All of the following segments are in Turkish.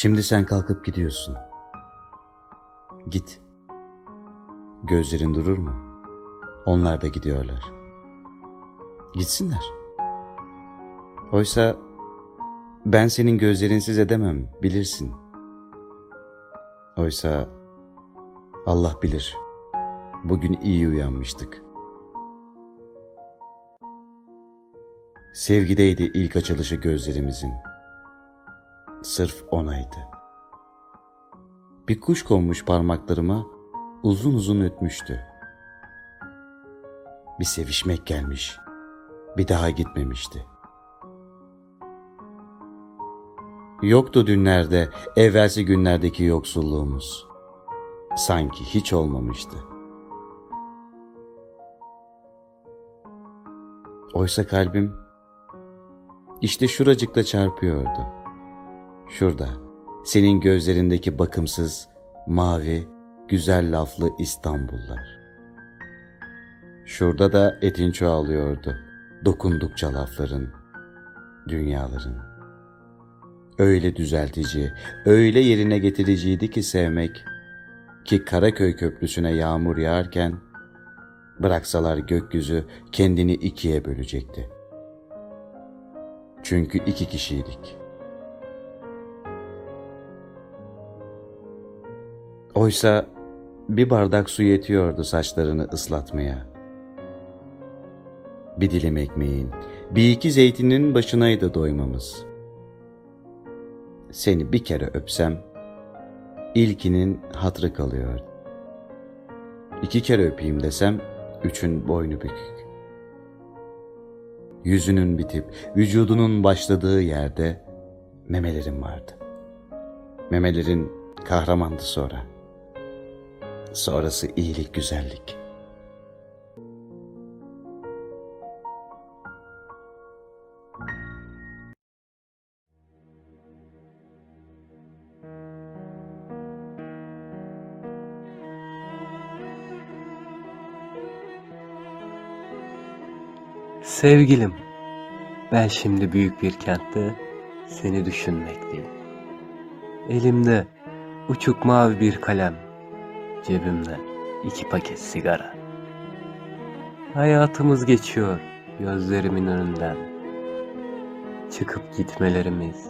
Şimdi sen kalkıp gidiyorsun. Git. Gözlerin durur mu? Onlar da gidiyorlar. Gitsinler. Oysa ben senin gözlerinsiz edemem, bilirsin. Oysa Allah bilir. Bugün iyi uyanmıştık. Sevgideydi ilk açılışı gözlerimizin. Sırf onaydı. Bir kuş konmuş parmaklarıma uzun uzun ötmüştü. Bir sevişmek gelmiş. Bir daha gitmemişti. Yoktu dünlerde, evvelsi günlerdeki yoksulluğumuz. Sanki hiç olmamıştı. Oysa kalbim işte şuracıkta çarpıyordu. Şurada, senin gözlerindeki bakımsız, mavi, güzel laflı İstanbullar. Şurada da etin çoğalıyordu, dokundukça lafların, dünyaların. Öyle düzeltici, öyle yerine getiriciydi ki sevmek, ki Karaköy Köprüsü'ne yağmur yağarken, bıraksalar gökyüzü kendini ikiye bölecekti. Çünkü iki kişiydik. Oysa bir bardak su yetiyordu saçlarını ıslatmaya. Bir dilim ekmeğin, bir iki zeytinin başınaydı doymamız. Seni bir kere öpsem, ilkinin hatrı kalıyor. İki kere öpeyim desem, üçün boynu bükük. Yüzünün bitip vücudunun başladığı yerde memelerin vardı. Memelerin kahramandı sonra. Sonrası iyilik, güzellik. Sevgilim, ben şimdi büyük bir kentte seni düşünmekteyim. Elimde uçuk mavi bir kalem, cebimde iki paket sigara. Hayatımız geçiyor gözlerimin önünden. Çıkıp gitmelerimiz,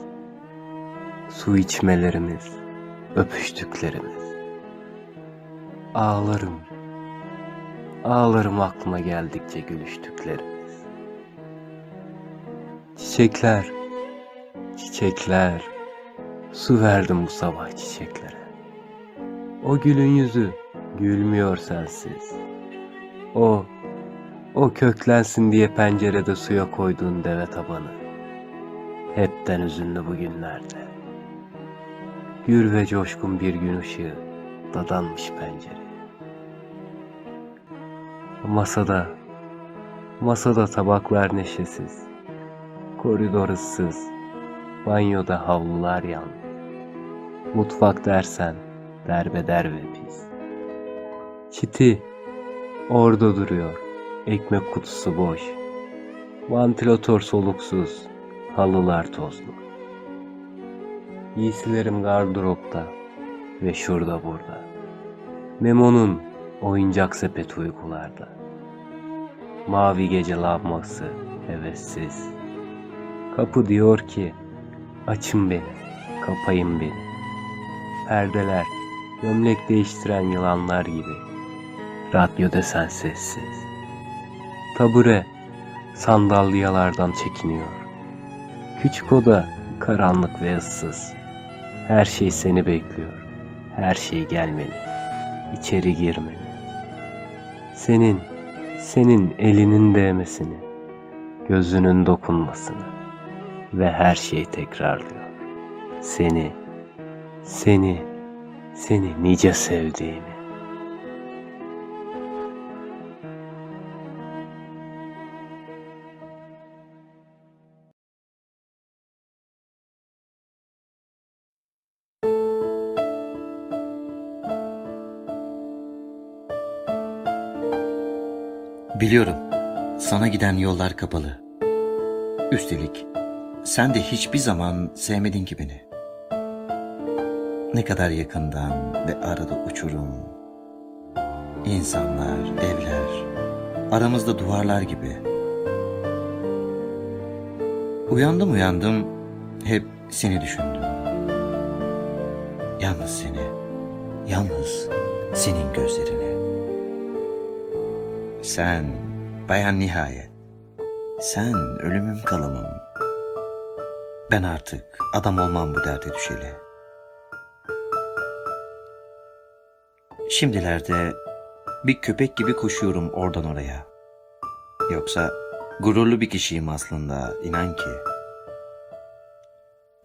su içmelerimiz, öpüştüklerimiz. Ağlarım, ağlarım aklıma geldikçe gülüştüklerimiz. Çiçekler, çiçekler, su verdim bu sabah çiçeklere. O gülün yüzü gülmüyor sensiz. O, o köklensin diye pencerede suya koyduğun deve tabanı. Hepten üzünlü bugünlerde. Gür ve coşkun bir gün ışığı dadanmış pencereye. Masada, masada tabaklar neşesiz. Koridor ıssız, banyoda havlular yandı. Mutfak dersen derbeder ve pis. Çiti orada duruyor, ekmek kutusu boş. Vantilatör soluksuz, halılar tozlu. Giysilerim gardıropta ve şurada burada. Memo'nun oyuncak sepeti uykularda. Mavi gece lambası hevessiz. Kapı diyor ki açın beni, kapayın beni. Perdeler gömlek değiştiren yılanlar gibi. Radyo desen sessiz. Tabure sandalyalardan çekiniyor. Küçük oda karanlık ve ıssız. Her şey seni bekliyor. Her şey gelmeli. İçeri girmeli. Senin, senin elinin değmesini, gözünün dokunmasını ve her şeyi tekrarlıyor. Seni, seni, seni nice sevdiğimi. Biliyorum, sana giden yollar kapalı. Üstelik sen de hiçbir zaman sevmedin ki beni. Ne kadar yakından ve arada uçurum. İnsanlar, evler, aramızda duvarlar gibi. Uyandım uyandım, hep seni düşündüm. Yalnız seni, yalnız senin gözlerini. Sen, bayan nihayet. Sen ölümüm kalımım. Ben artık adam olmam bu derde düşeli. Şimdilerde bir köpek gibi koşuyorum oradan oraya. Yoksa gururlu bir kişiyim aslında inan ki.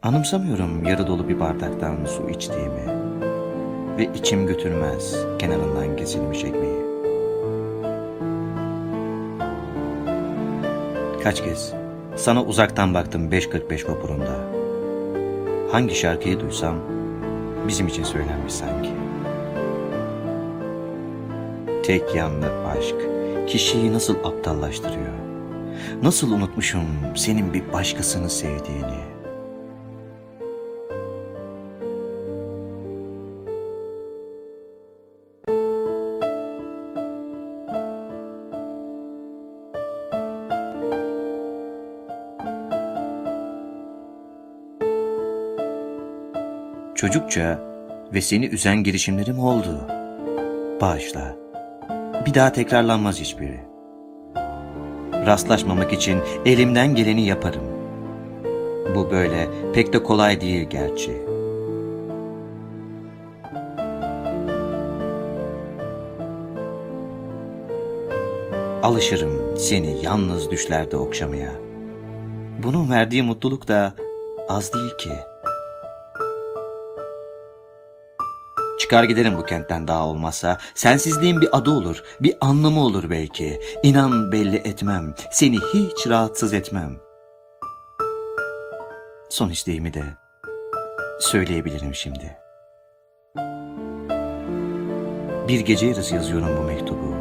Anımsamıyorum yarı dolu bir bardaktan su içtiğimi ve içim götürmez kenarından kesilmiş ekmeği. Kaç kez sana uzaktan baktım 5.45 vapurunda. Hangi şarkıyı duysam bizim için söylenmiş sanki. Tek yanlı aşk kişiyi nasıl aptallaştırıyor? Nasıl unutmuşum senin bir başkasını sevdiğini? Çocukça ve seni üzen girişimlerim oldu. Bağışla. Bir daha tekrarlanmaz hiçbiri. Rastlaşmamak için elimden geleni yaparım. Bu böyle pek de kolay değil gerçi. Alışırım seni yalnız düşlerde okşamaya. Bunun verdiği mutluluk da az değil ki. Çıkar giderim bu kentten daha olmazsa. Sensizliğin bir adı olur, bir anlamı olur belki. İnan belli etmem, seni hiç rahatsız etmem. Son isteğimi de söyleyebilirim şimdi. Bir gece yarısı yazıyorum bu mektubu.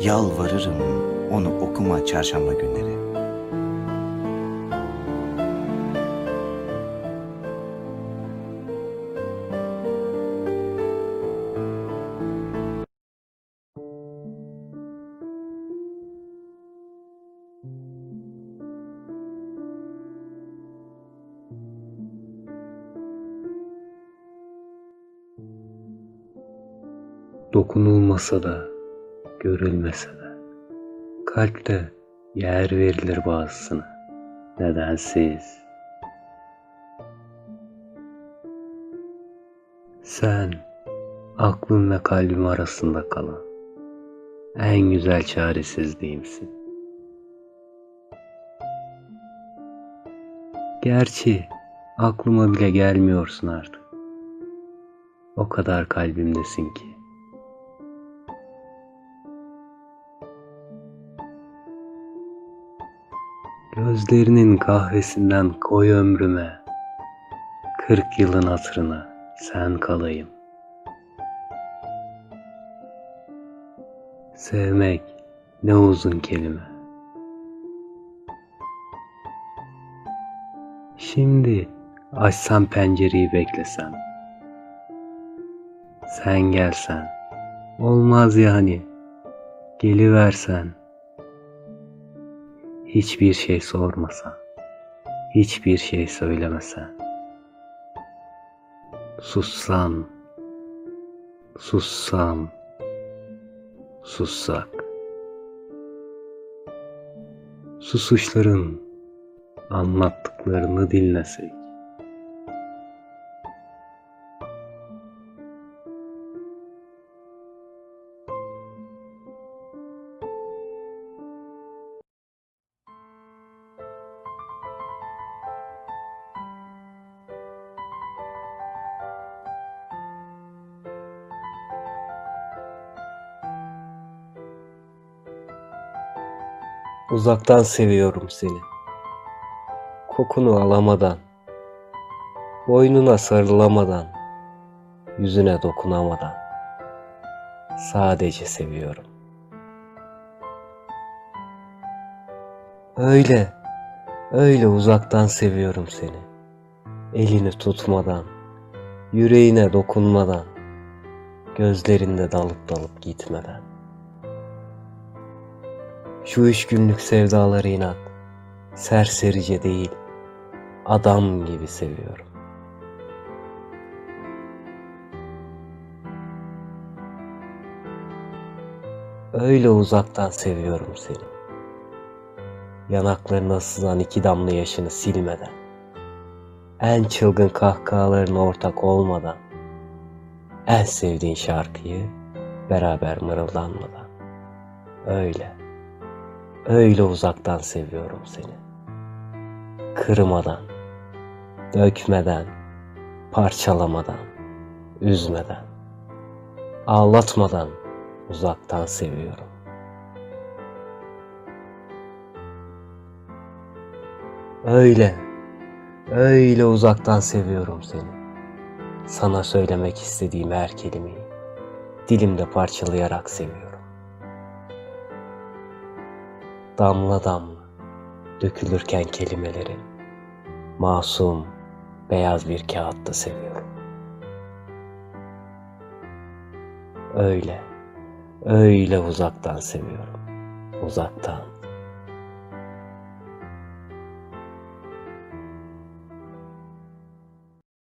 Yalvarırım onu okuma çarşamba günleri. Dokunulmasa da, görülmese de, kalpte yer verilir bazısına, nedensiz. Sen, aklım ve kalbim arasında kalan, en güzel çaresizliğimsin. Gerçi aklıma bile gelmiyorsun artık. O kadar kalbimdesin ki. Gözlerinin kahvesinden koy ömrüme. Kırk yılın hatırına sen kalayım. Sevmek ne uzun kelime. Şimdi açsam pencereyi beklesem. Sen gelsen. Olmaz yani. Geliversen hiçbir şey sormasan, hiçbir şey söylemesen, sussam, sussam, sussak, susuşların anlattıklarını dinlesek, Uzaktan seviyorum seni. Kokunu alamadan, boynuna sarılamadan, yüzüne dokunamadan. Sadece seviyorum. Öyle, öyle uzaktan seviyorum seni. Elini tutmadan, Yüreğine dokunmadan, gözlerinde dalıp dalıp gitmeden. Şu üç günlük sevdaları inat, serserice değil, adam gibi seviyorum. Öyle uzaktan seviyorum seni. Yanaklarına sızan iki damla yaşını silmeden. En çılgın kahkahalarına ortak olmadan. En sevdiğin şarkıyı beraber mırıldanmadan. Öyle. Öyle uzaktan seviyorum seni. Kırmadan, dökmeden, parçalamadan, üzmeden, ağlatmadan uzaktan seviyorum. Öyle, öyle uzaktan seviyorum seni. Sana söylemek istediğim her kelimeyi dilimde parçalayarak seviyorum. Damla damla dökülürken kelimeleri masum beyaz bir kağıtta seviyorum. Öyle, öyle uzaktan seviyorum. Uzaktan.